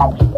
Thank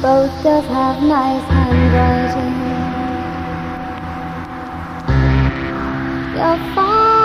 Both girls have nice handwriting. You're far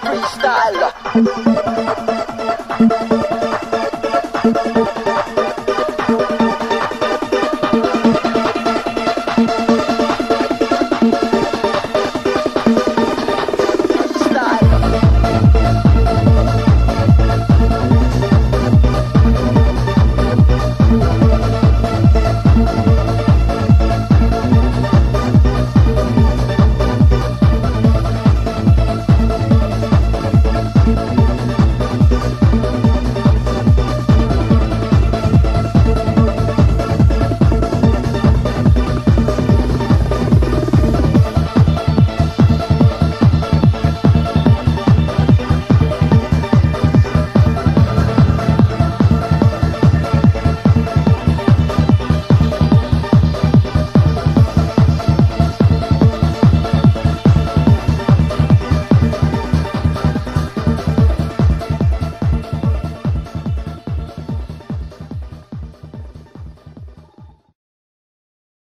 Freestyle.